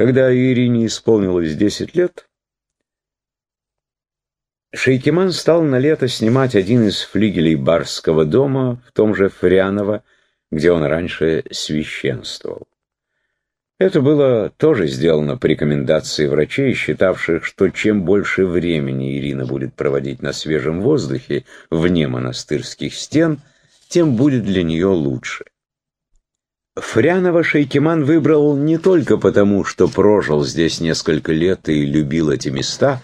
Когда Ирине исполнилось 10 лет, Шейкиман стал на лето снимать один из флигелей барского дома в том же Фрианово, где он раньше священствовал. Это было тоже сделано по рекомендации врачей, считавших, что чем больше времени Ирина будет проводить на свежем воздухе, вне монастырских стен, тем будет для нее лучше. Фрянова Шейкиман выбрал не только потому, что прожил здесь несколько лет и любил эти места,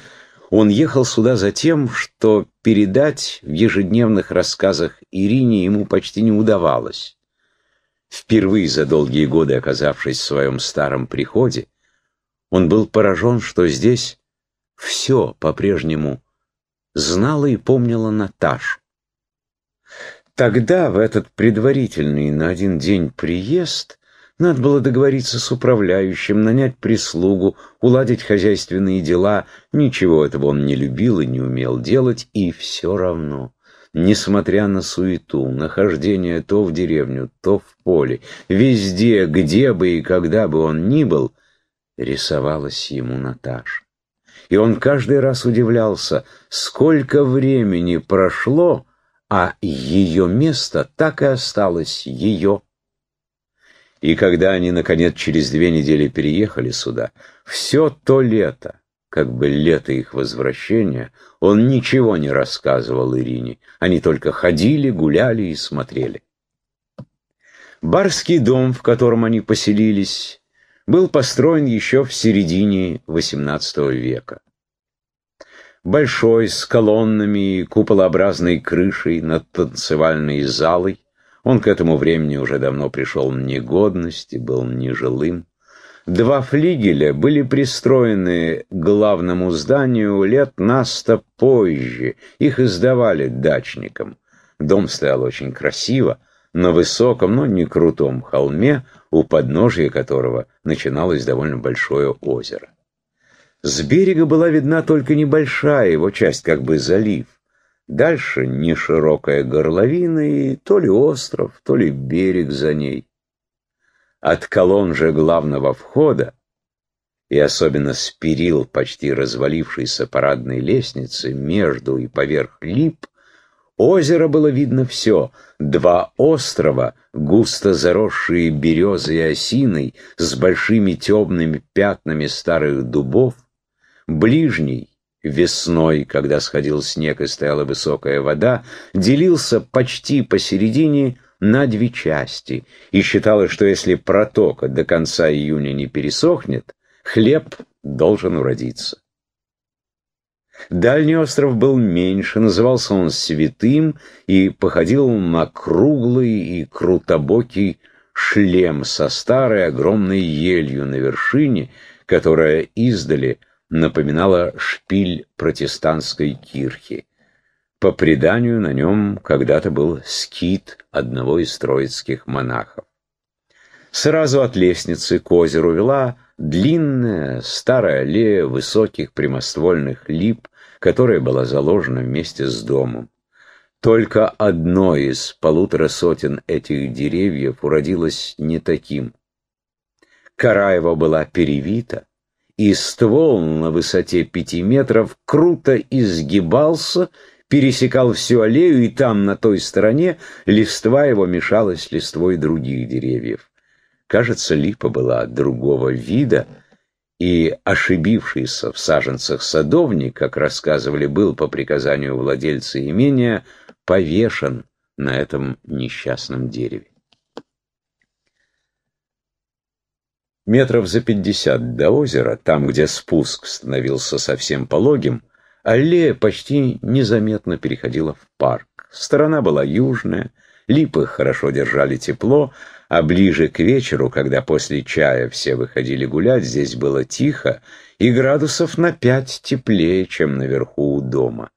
он ехал сюда за тем, что передать в ежедневных рассказах Ирине ему почти не удавалось. Впервые за долгие годы оказавшись в своем старом приходе, он был поражен, что здесь все по-прежнему знала и помнила Наташу. Тогда, в этот предварительный на один день приезд, надо было договориться с управляющим, нанять прислугу, уладить хозяйственные дела. Ничего этого он не любил и не умел делать, и все равно, несмотря на суету, нахождение то в деревню, то в поле, везде, где бы и когда бы он ни был, рисовалась ему Наташа. И он каждый раз удивлялся, сколько времени прошло, а ее место так и осталось ее. И когда они, наконец, через две недели переехали сюда, все то лето, как бы лето их возвращения, он ничего не рассказывал Ирине. Они только ходили, гуляли и смотрели. Барский дом, в котором они поселились, был построен еще в середине XVIII века большой, с колоннами и куполообразной крышей над танцевальной залой. Он к этому времени уже давно пришел в негодность и был нежилым. Два флигеля были пристроены к главному зданию лет на сто позже. Их издавали дачникам. Дом стоял очень красиво, на высоком, но не крутом холме, у подножия которого начиналось довольно большое озеро. С берега была видна только небольшая его часть, как бы залив. Дальше не широкая горловина и то ли остров, то ли берег за ней. От колонн же главного входа, и особенно с перил почти развалившейся парадной лестницы, между и поверх лип, озеро было видно все. Два острова, густо заросшие березой и осиной, с большими темными пятнами старых дубов, Ближний, весной, когда сходил снег и стояла высокая вода, делился почти посередине на две части, и считалось, что если протока до конца июня не пересохнет, хлеб должен уродиться. Дальний остров был меньше, назывался он Святым и походил на круглый и крутобокий шлем со старой огромной елью на вершине, которая издали напоминала шпиль протестантской кирхи. По преданию, на нем когда-то был скит одного из троицких монахов. Сразу от лестницы к озеру вела длинная старая аллея высоких прямоствольных лип, которая была заложена вместе с домом. Только одно из полутора сотен этих деревьев уродилось не таким. Кора его была перевита, и ствол на высоте пяти метров круто изгибался, пересекал всю аллею, и там, на той стороне, листва его мешалась с листвой других деревьев. Кажется, липа была другого вида, и ошибившийся в саженцах садовник, как рассказывали, был по приказанию владельца имения повешен на этом несчастном дереве. Метров за пятьдесят до озера, там, где спуск становился совсем пологим, аллея почти незаметно переходила в парк. Сторона была южная, липы хорошо держали тепло, а ближе к вечеру, когда после чая все выходили гулять, здесь было тихо и градусов на пять теплее, чем наверху у дома.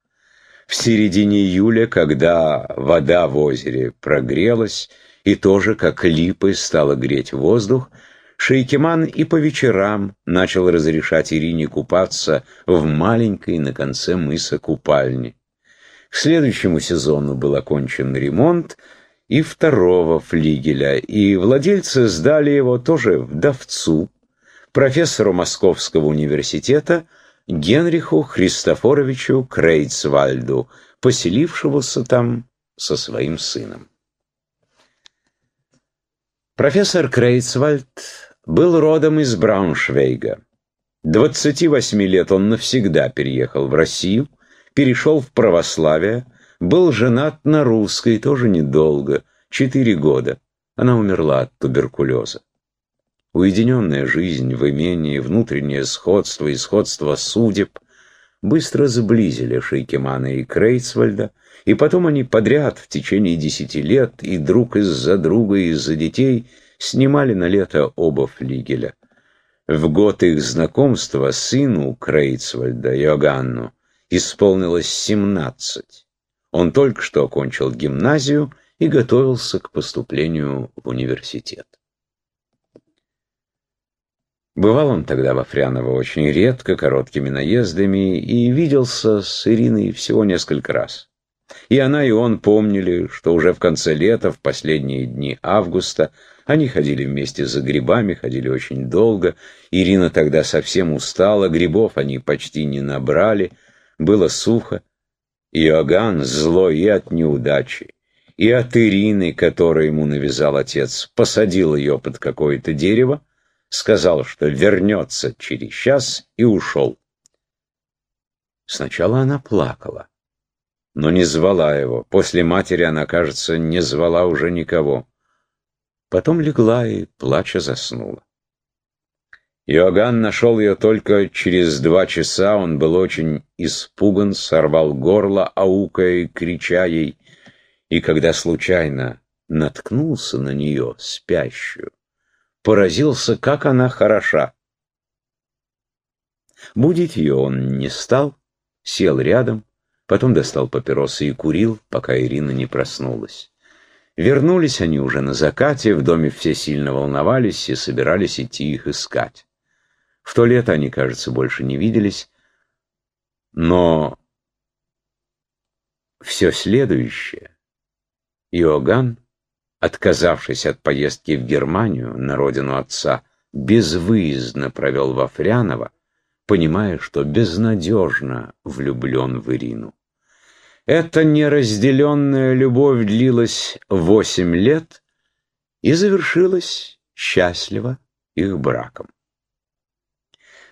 В середине июля, когда вода в озере прогрелась и тоже, как липы, стала греть воздух, Шейкиман и по вечерам начал разрешать Ирине купаться в маленькой на конце мыса купальне. К следующему сезону был окончен ремонт и второго флигеля, и владельцы сдали его тоже вдовцу, профессору Московского университета Генриху Христофоровичу Крейцвальду, поселившегося там со своим сыном. Профессор Крейцвальд был родом из Брауншвейга. 28 лет он навсегда переехал в Россию, перешел в православие, был женат на русской тоже недолго, 4 года. Она умерла от туберкулеза. Уединенная жизнь в имении, внутреннее сходство и сходство судеб быстро сблизили Шейкемана и Крейцвальда, и потом они подряд в течение десяти лет и друг из-за друга и из-за детей снимали на лето оба флигеля. В год их знакомства сыну Крейцвальда, Йоганну, исполнилось семнадцать. Он только что окончил гимназию и готовился к поступлению в университет. Бывал он тогда во Фряново очень редко, короткими наездами, и виделся с Ириной всего несколько раз. И она, и он помнили, что уже в конце лета, в последние дни августа, они ходили вместе за грибами, ходили очень долго. Ирина тогда совсем устала, грибов они почти не набрали, было сухо. Иоганн злой и от неудачи, и от Ирины, которую ему навязал отец, посадил ее под какое-то дерево, сказал, что вернется через час и ушел. Сначала она плакала, но не звала его. После матери она, кажется, не звала уже никого. Потом легла и, плача, заснула. Иоганн нашел ее только через два часа, он был очень испуган, сорвал горло, аукая и крича ей, и когда случайно наткнулся на нее, спящую, поразился, как она хороша. Будить ее он не стал, сел рядом, потом достал папиросы и курил, пока Ирина не проснулась. Вернулись они уже на закате, в доме все сильно волновались и собирались идти их искать. В то лето они, кажется, больше не виделись, но все следующее Иоганн, отказавшись от поездки в Германию на родину отца, безвыездно провел во Фряново, понимая, что безнадежно влюблен в Ирину. Эта неразделенная любовь длилась восемь лет и завершилась счастливо их браком.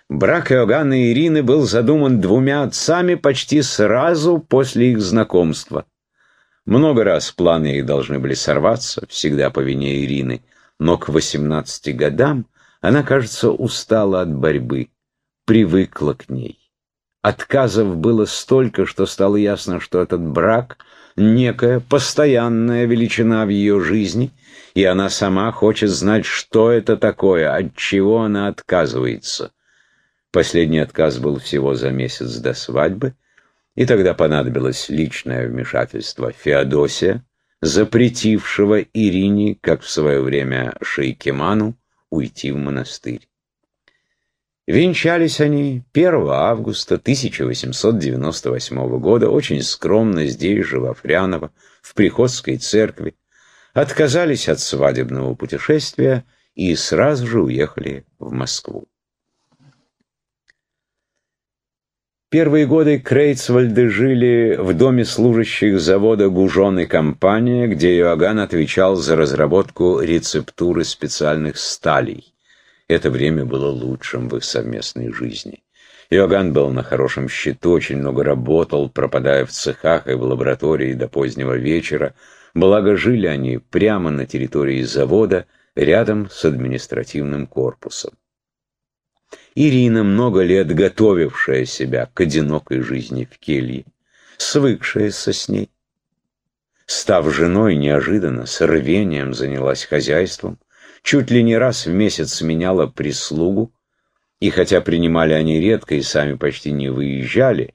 Брак Иоганна и Ирины был задуман двумя отцами почти сразу после их знакомства. Много раз планы их должны были сорваться, всегда по вине Ирины, но к 18 годам она, кажется, устала от борьбы, привыкла к ней. Отказов было столько, что стало ясно, что этот брак — некая постоянная величина в ее жизни, и она сама хочет знать, что это такое, от чего она отказывается. Последний отказ был всего за месяц до свадьбы, и тогда понадобилось личное вмешательство Феодосия, запретившего Ирине, как в свое время Шейкеману, уйти в монастырь. Венчались они 1 августа 1898 года, очень скромно здесь же, во Фряново, в Приходской церкви, отказались от свадебного путешествия и сразу же уехали в Москву. Первые годы Крейцвальды жили в доме служащих завода «Гужон и компания», где Иоганн отвечал за разработку рецептуры специальных сталей. Это время было лучшим в их совместной жизни. Иоганн был на хорошем счету, очень много работал, пропадая в цехах и в лаборатории до позднего вечера, благо жили они прямо на территории завода, рядом с административным корпусом. Ирина, много лет готовившая себя к одинокой жизни в келье, свыкшаяся с ней. Став женой, неожиданно, с рвением занялась хозяйством, чуть ли не раз в месяц меняла прислугу, и хотя принимали они редко и сами почти не выезжали,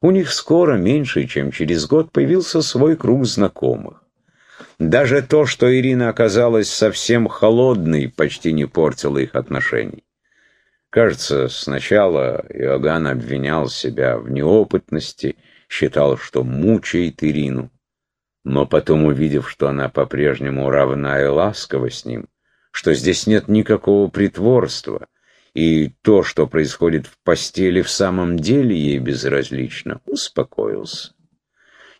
у них скоро, меньше чем через год, появился свой круг знакомых. Даже то, что Ирина оказалась совсем холодной, почти не портило их отношений. Кажется, сначала Иоганн обвинял себя в неопытности, считал, что мучает Ирину, но потом, увидев, что она по-прежнему равна и ласкова с ним, что здесь нет никакого притворства, и то, что происходит в постели, в самом деле ей безразлично, успокоился.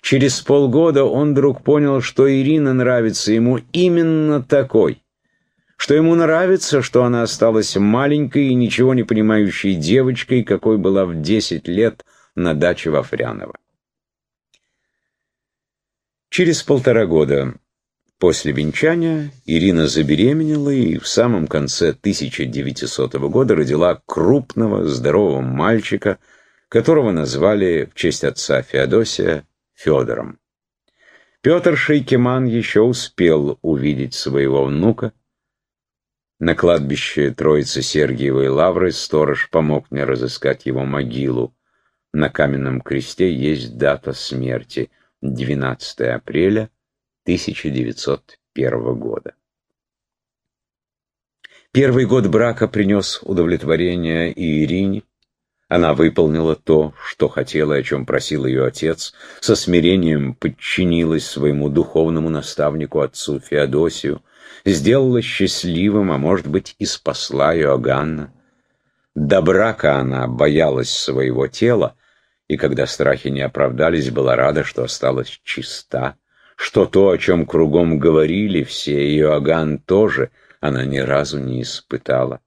Через полгода он вдруг понял, что Ирина нравится ему именно такой, что ему нравится, что она осталась маленькой и ничего не понимающей девочкой, какой была в десять лет на даче во Фряново. Через полтора года после венчания Ирина забеременела и в самом конце 1900 года родила крупного, здорового мальчика, которого назвали в честь отца Феодосия Федором. Петр Шейкеман еще успел увидеть своего внука. На кладбище Троицы Сергиевой Лавры сторож помог мне разыскать его могилу. На каменном кресте есть дата смерти — 12 апреля 1901 года. Первый год брака принес удовлетворение и Ирине, она выполнила то, что хотела и о чем просил ее отец, со смирением подчинилась своему духовному наставнику отцу Феодосию, сделала счастливым, а может быть и спасла Иоганна. До брака она боялась своего тела, и когда страхи не оправдались, была рада, что осталась чиста, что то, о чем кругом говорили все, Иоганн тоже, она ни разу не испытала.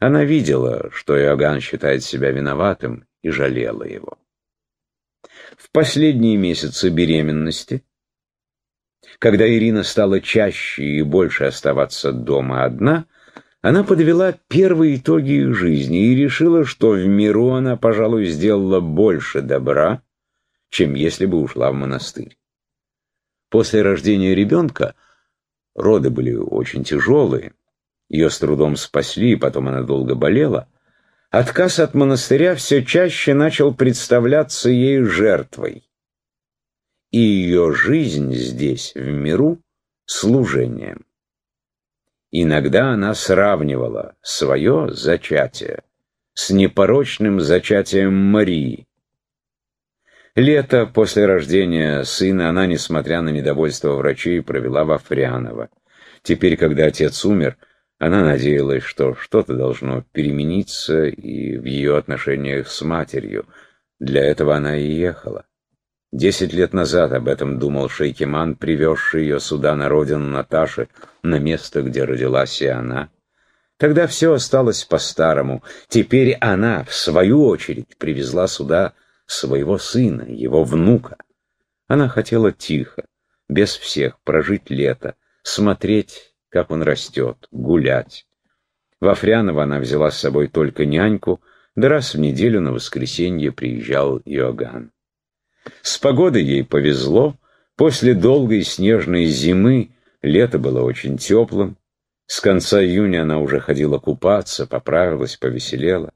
Она видела, что Иоганн считает себя виноватым, и жалела его. В последние месяцы беременности, когда Ирина стала чаще и больше оставаться дома одна, она подвела первые итоги их жизни и решила, что в миру она, пожалуй, сделала больше добра, чем если бы ушла в монастырь. После рождения ребенка роды были очень тяжелые, ее с трудом спасли, потом она долго болела. Отказ от монастыря все чаще начал представляться ей жертвой. И ее жизнь здесь, в миру, служением. Иногда она сравнивала свое зачатие с непорочным зачатием Марии. Лето после рождения сына она, несмотря на недовольство врачей, провела во Фряново. Теперь, когда отец умер, она надеялась, что что-то должно перемениться и в ее отношениях с матерью. Для этого она и ехала. Десять лет назад об этом думал Шейкиман, привезший ее сюда на родину Наташи, на место, где родилась и она. Тогда все осталось по-старому. Теперь она, в свою очередь, привезла сюда своего сына, его внука. Она хотела тихо, без всех, прожить лето, смотреть как он растет, гулять. Во Фряново она взяла с собой только няньку, да раз в неделю на воскресенье приезжал Иоганн. С погодой ей повезло, после долгой снежной зимы лето было очень теплым, с конца июня она уже ходила купаться, поправилась, повеселела.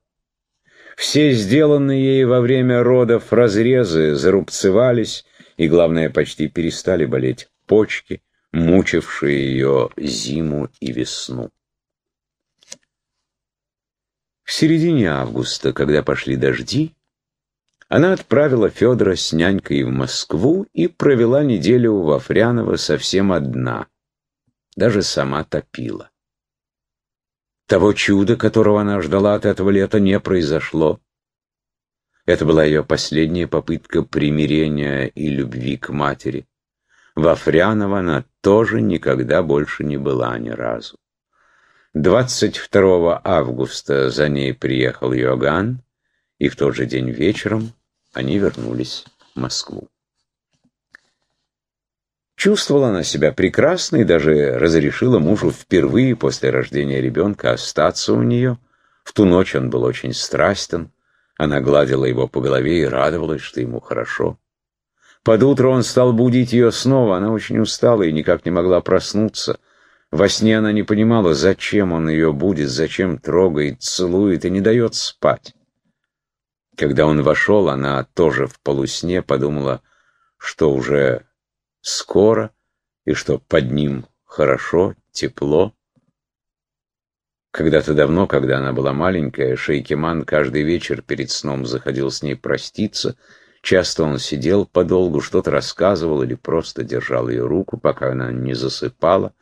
Все сделанные ей во время родов разрезы зарубцевались, и, главное, почти перестали болеть почки, мучившие ее зиму и весну. В середине августа, когда пошли дожди, она отправила Федора с нянькой в Москву и провела неделю во Фряново совсем одна, даже сама топила. Того чуда, которого она ждала от этого лета, не произошло. Это была ее последняя попытка примирения и любви к матери. Во Фряново она тоже никогда больше не была ни разу. 22 августа за ней приехал Йоган, и в тот же день вечером они вернулись в Москву. Чувствовала она себя прекрасно и даже разрешила мужу впервые после рождения ребенка остаться у нее. В ту ночь он был очень страстен, она гладила его по голове и радовалась, что ему хорошо. Под утро он стал будить ее снова, она очень устала и никак не могла проснуться. Во сне она не понимала, зачем он ее будет, зачем трогает, целует и не дает спать. Когда он вошел, она тоже в полусне подумала, что уже скоро и что под ним хорошо, тепло. Когда-то давно, когда она была маленькая, Шейкиман каждый вечер перед сном заходил с ней проститься — Часто он сидел подолгу, что-то рассказывал или просто держал ее руку, пока она не засыпала.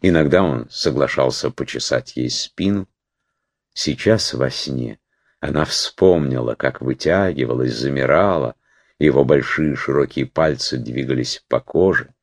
Иногда он соглашался почесать ей спину. Сейчас во сне она вспомнила, как вытягивалась, замирала, его большие широкие пальцы двигались по коже.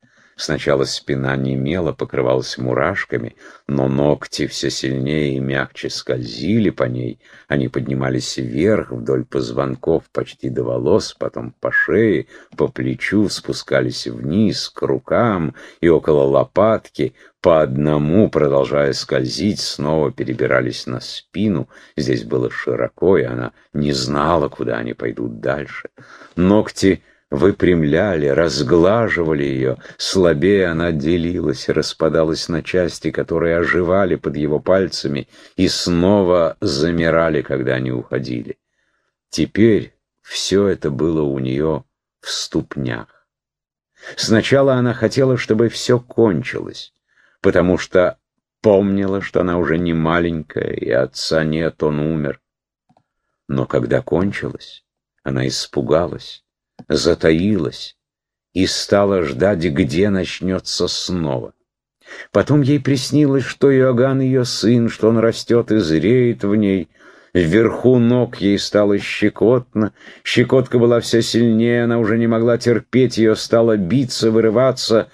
Сначала спина немела, покрывалась мурашками, но ногти все сильнее и мягче скользили по ней. Они поднимались вверх, вдоль позвонков, почти до волос, потом по шее, по плечу, спускались вниз, к рукам и около лопатки, по одному, продолжая скользить, снова перебирались на спину. Здесь было широко, и она не знала, куда они пойдут дальше. Ногти выпрямляли, разглаживали ее. Слабее она делилась, распадалась на части, которые оживали под его пальцами и снова замирали, когда они уходили. Теперь все это было у нее в ступнях. Сначала она хотела, чтобы все кончилось, потому что помнила, что она уже не маленькая, и отца нет, он умер. Но когда кончилось, она испугалась затаилась и стала ждать, где начнется снова. Потом ей приснилось, что Иоганн ее сын, что он растет и зреет в ней. Вверху ног ей стало щекотно, щекотка была все сильнее, она уже не могла терпеть, ее стало биться, вырываться,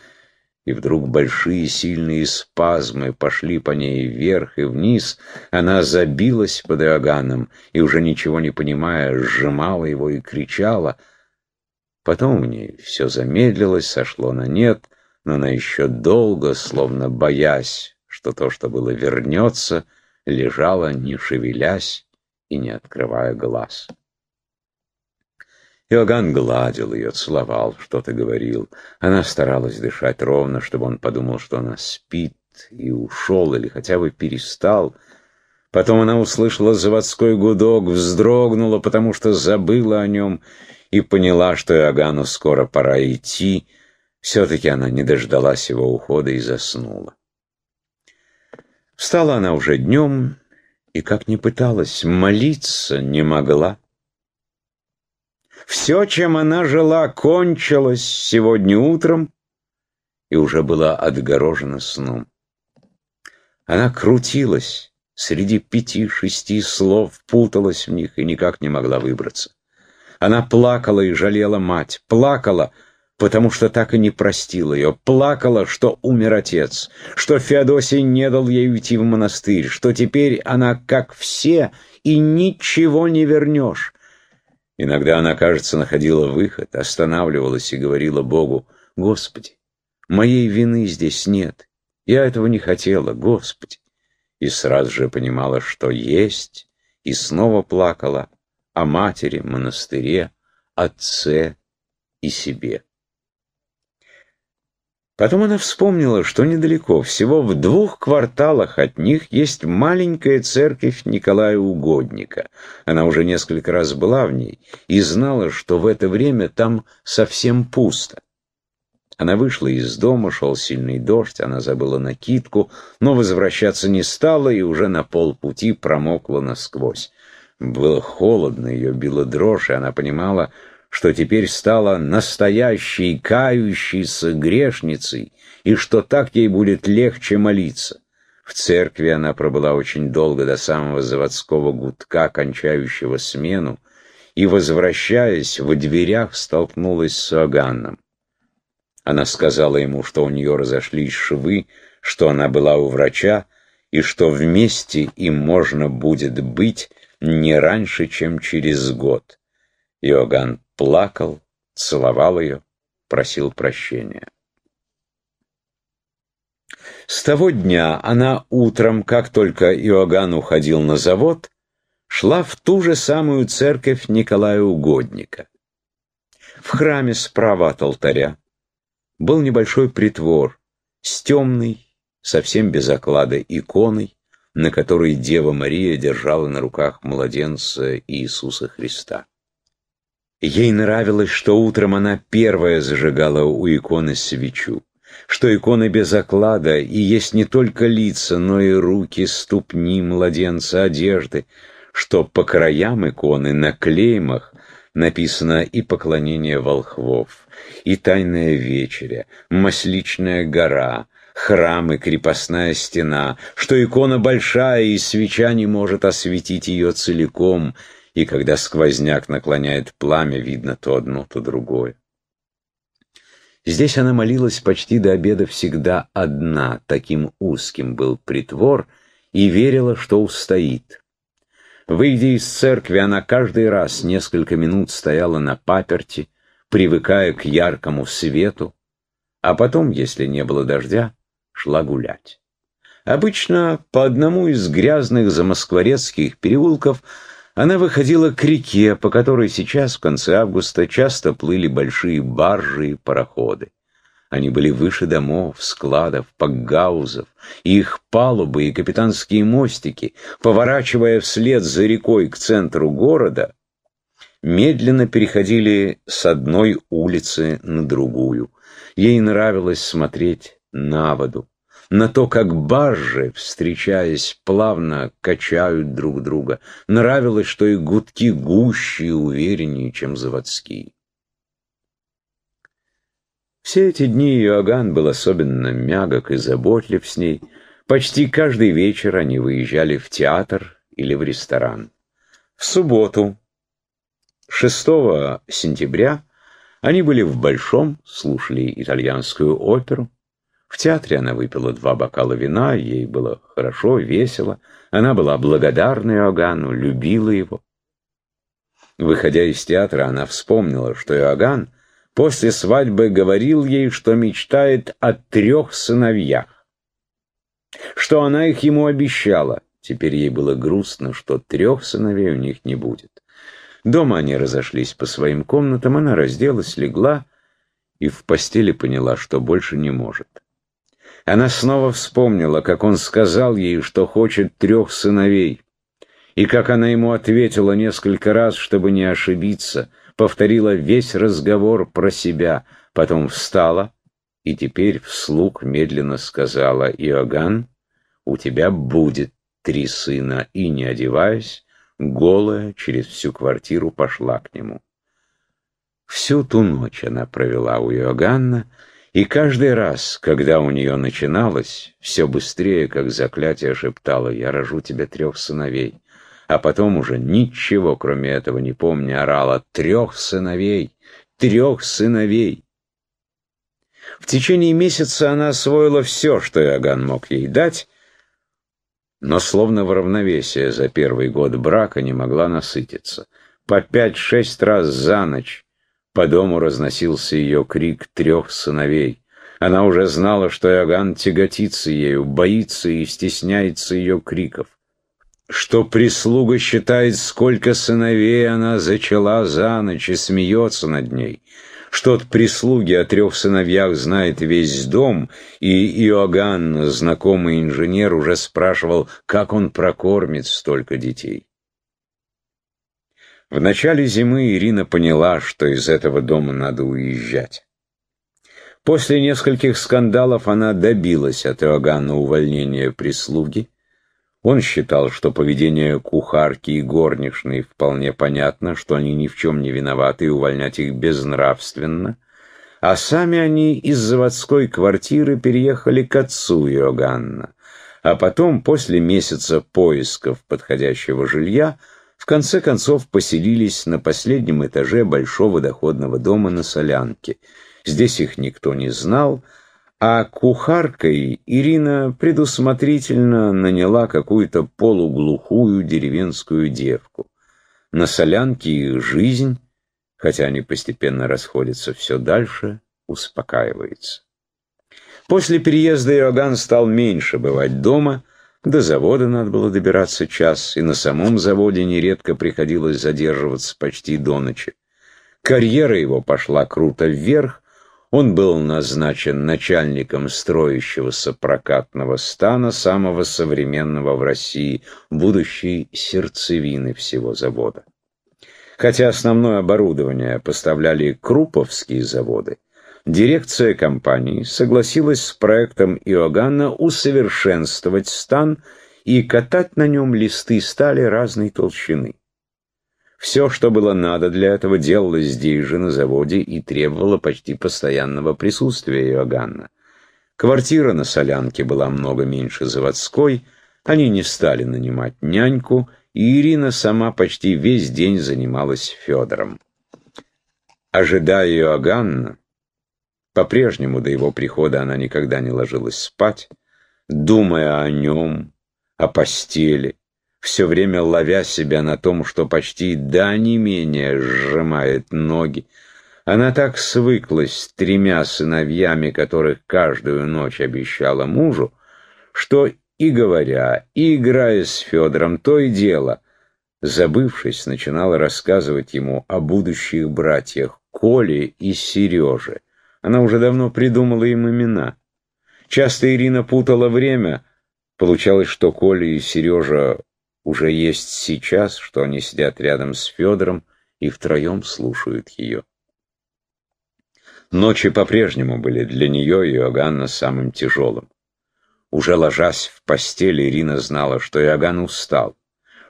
и вдруг большие сильные спазмы пошли по ней вверх и вниз, она забилась под Иоганном и, уже ничего не понимая, сжимала его и кричала — Потом в ней все замедлилось, сошло на нет, но она еще долго, словно боясь, что то, что было, вернется, лежала, не шевелясь и не открывая глаз. Иоганн гладил ее, целовал, что-то говорил. Она старалась дышать ровно, чтобы он подумал, что она спит, и ушел, или хотя бы перестал. Потом она услышала заводской гудок, вздрогнула, потому что забыла о нем, и поняла, что Иоганну скоро пора идти, все-таки она не дождалась его ухода и заснула. Встала она уже днем и, как ни пыталась, молиться не могла. Все, чем она жила, кончилось сегодня утром и уже была отгорожена сном. Она крутилась среди пяти-шести слов, путалась в них и никак не могла выбраться. Она плакала и жалела мать, плакала, потому что так и не простила ее, плакала, что умер отец, что Феодосий не дал ей уйти в монастырь, что теперь она как все и ничего не вернешь. Иногда она, кажется, находила выход, останавливалась и говорила Богу, «Господи, моей вины здесь нет, я этого не хотела, Господи». И сразу же понимала, что есть, и снова плакала, о матери, монастыре, отце и себе. Потом она вспомнила, что недалеко, всего в двух кварталах от них есть маленькая церковь Николая Угодника. Она уже несколько раз была в ней и знала, что в это время там совсем пусто. Она вышла из дома, шел сильный дождь, она забыла накидку, но возвращаться не стала и уже на полпути промокла насквозь. Было холодно, ее била дрожь, и она понимала, что теперь стала настоящей кающейся грешницей, и что так ей будет легче молиться. В церкви она пробыла очень долго, до самого заводского гудка, кончающего смену, и, возвращаясь, в дверях столкнулась с Оганном. Она сказала ему, что у нее разошлись швы, что она была у врача, и что вместе им можно будет быть, не раньше, чем через год. Иоганн плакал, целовал ее, просил прощения. С того дня она утром, как только Иоганн уходил на завод, шла в ту же самую церковь Николая Угодника. В храме справа от алтаря был небольшой притвор с темной, совсем без оклада иконой, на которой Дева Мария держала на руках младенца Иисуса Христа. Ей нравилось, что утром она первая зажигала у иконы свечу, что икона без оклада, и есть не только лица, но и руки, ступни младенца, одежды, что по краям иконы на клеймах написано и поклонение волхвов, и тайная вечеря, масличная гора, храм и крепостная стена, что икона большая, и свеча не может осветить ее целиком, и когда сквозняк наклоняет пламя, видно то одно, то другое. Здесь она молилась почти до обеда всегда одна, таким узким был притвор, и верила, что устоит. Выйдя из церкви, она каждый раз несколько минут стояла на паперти, привыкая к яркому свету, а потом, если не было дождя, шла гулять. Обычно по одному из грязных замоскворецких переулков она выходила к реке, по которой сейчас, в конце августа, часто плыли большие баржи и пароходы. Они были выше домов, складов, пакгаузов, их палубы и капитанские мостики, поворачивая вслед за рекой к центру города, медленно переходили с одной улицы на другую. Ей нравилось смотреть на воду, на то, как баржи, встречаясь, плавно качают друг друга. Нравилось, что их гудки гуще и увереннее, чем заводские. Все эти дни Иоганн был особенно мягок и заботлив с ней. Почти каждый вечер они выезжали в театр или в ресторан. В субботу, 6 сентября, они были в Большом, слушали итальянскую оперу. В театре она выпила два бокала вина, ей было хорошо, весело. Она была благодарна Иоганну, любила его. Выходя из театра, она вспомнила, что Иоганн после свадьбы говорил ей, что мечтает о трех сыновьях, что она их ему обещала. Теперь ей было грустно, что трех сыновей у них не будет. Дома они разошлись по своим комнатам, она разделась, легла и в постели поняла, что больше не может. Она снова вспомнила, как он сказал ей, что хочет трех сыновей, и как она ему ответила несколько раз, чтобы не ошибиться — повторила весь разговор про себя, потом встала и теперь вслух медленно сказала «Иоганн, у тебя будет три сына», и, не одеваясь, голая через всю квартиру пошла к нему. Всю ту ночь она провела у Иоганна, и каждый раз, когда у нее начиналось, все быстрее, как заклятие, шептала «Я рожу тебе трех сыновей» а потом уже ничего, кроме этого, не помня, орала «Трех сыновей! Трех сыновей!» В течение месяца она освоила все, что Иоганн мог ей дать, но словно в равновесие за первый год брака не могла насытиться. По пять-шесть раз за ночь по дому разносился ее крик трех сыновей. Она уже знала, что Иоганн тяготится ею, боится и стесняется ее криков что прислуга считает, сколько сыновей она зачала за ночь и смеется над ней, что от прислуги о трех сыновьях знает весь дом, и Иоганн, знакомый инженер, уже спрашивал, как он прокормит столько детей. В начале зимы Ирина поняла, что из этого дома надо уезжать. После нескольких скандалов она добилась от Иоганна увольнения прислуги, он считал, что поведение кухарки и горничной вполне понятно, что они ни в чем не виноваты и увольнять их безнравственно, а сами они из заводской квартиры переехали к отцу Иоганна, а потом, после месяца поисков подходящего жилья, конце концов поселились на последнем этаже большого доходного дома на Солянке. Здесь их никто не знал, а кухаркой Ирина предусмотрительно наняла какую-то полуглухую деревенскую девку. На солянке их жизнь, хотя они постепенно расходятся все дальше, успокаивается. После переезда Иоганн стал меньше бывать дома, до завода надо было добираться час, и на самом заводе нередко приходилось задерживаться почти до ночи. Карьера его пошла круто вверх, он был назначен начальником строящегося прокатного стана, самого современного в России, будущей сердцевины всего завода. Хотя основное оборудование поставляли круповские заводы, дирекция компании согласилась с проектом Иоганна усовершенствовать стан и катать на нем листы стали разной толщины. Все, что было надо для этого, делалось здесь же, на заводе, и требовало почти постоянного присутствия Иоганна. Квартира на Солянке была много меньше заводской, они не стали нанимать няньку, и Ирина сама почти весь день занималась Федором. Ожидая Иоганна, по-прежнему до его прихода она никогда не ложилась спать, думая о нем, о постели, все время ловя себя на том, что почти до не менее сжимает ноги. Она так свыклась с тремя сыновьями, которых каждую ночь обещала мужу, что и говоря, и играя с Федором, то и дело, забывшись, начинала рассказывать ему о будущих братьях Коле и Сереже. Она уже давно придумала им имена. Часто Ирина путала время. Получалось, что Коля и Сережа уже есть сейчас, что они сидят рядом с Федором и втроем слушают ее. Ночи по-прежнему были для нее и Иоганна самым тяжелым. Уже ложась в постель, Ирина знала, что Иоганн устал,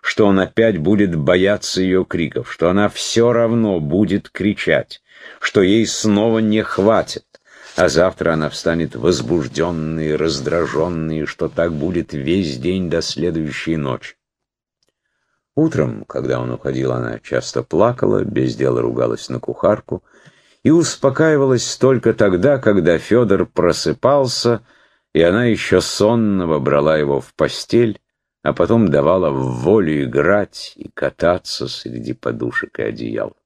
что он опять будет бояться ее криков, что она все равно будет кричать, что ей снова не хватит, а завтра она встанет возбужденной, раздраженной, что так будет весь день до следующей ночи. Утром, когда он уходил, она часто плакала, без дела ругалась на кухарку и успокаивалась только тогда, когда Федор просыпался, и она еще сонного брала его в постель, а потом давала в волю играть и кататься среди подушек и одеял.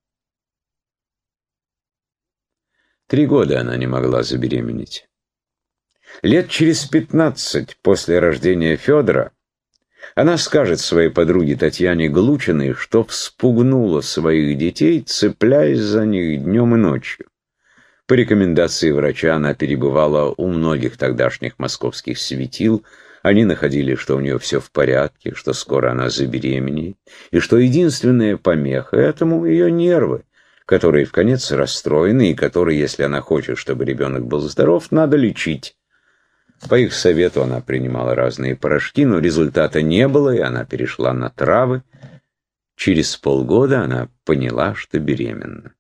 Три года она не могла забеременеть. Лет через пятнадцать после рождения Федора она скажет своей подруге Татьяне Глучиной, что вспугнула своих детей, цепляясь за них днем и ночью. По рекомендации врача она перебывала у многих тогдашних московских светил, они находили, что у нее все в порядке, что скоро она забеременеет, и что единственная помеха этому ее нервы, которые в конец расстроены и которые, если она хочет, чтобы ребенок был здоров, надо лечить. По их совету она принимала разные порошки, но результата не было, и она перешла на травы. Через полгода она поняла, что беременна.